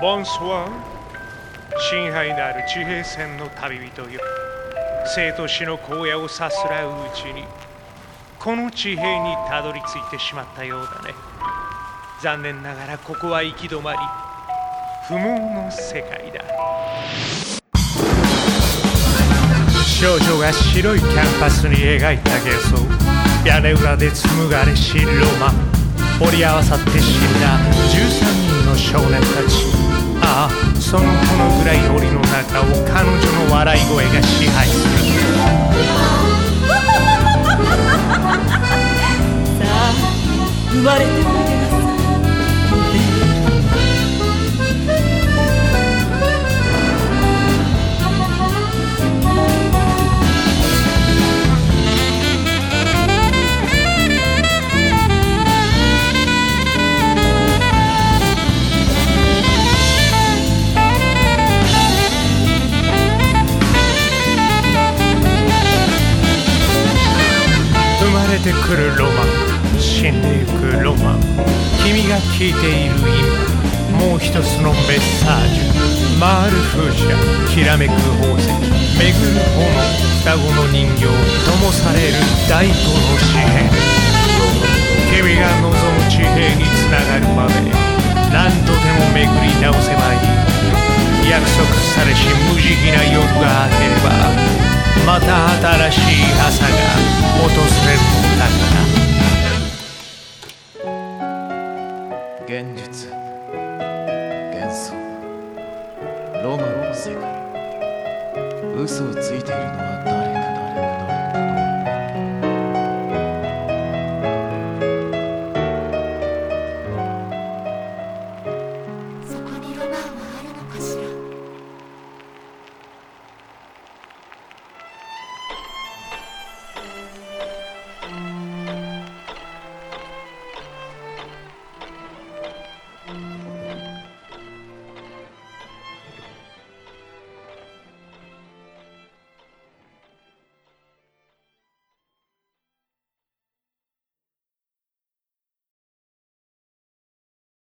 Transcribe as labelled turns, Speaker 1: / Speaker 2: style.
Speaker 1: ボンソワン深海なる地平線の旅人よ生と死の荒野をさすらううちにこの地平にたどり着いてしまったようだね残念ながらここは行き止まり不毛の世界だ少女が白いキャンパスに描いた幻想屋根裏で紡がれしロマン。折り合わさって死んだ13人の少年たち。ああそのこのぐらい檻の中を彼女の笑い声が支配する。
Speaker 2: さあ生まれてもいい
Speaker 1: 生まれてくるロマン死んでゆくロマン。君が聞いている今もう一つのメッサージ。ュ回る風車きらめく宝石巡る炎双子の人形灯される第五の紙幣君が望む地平につながるまで何度でも巡り直せばいい。約束されし無慈悲な夜が明ければまた新しい朝が
Speaker 3: 術幻想ロマンの世界嘘をついているのは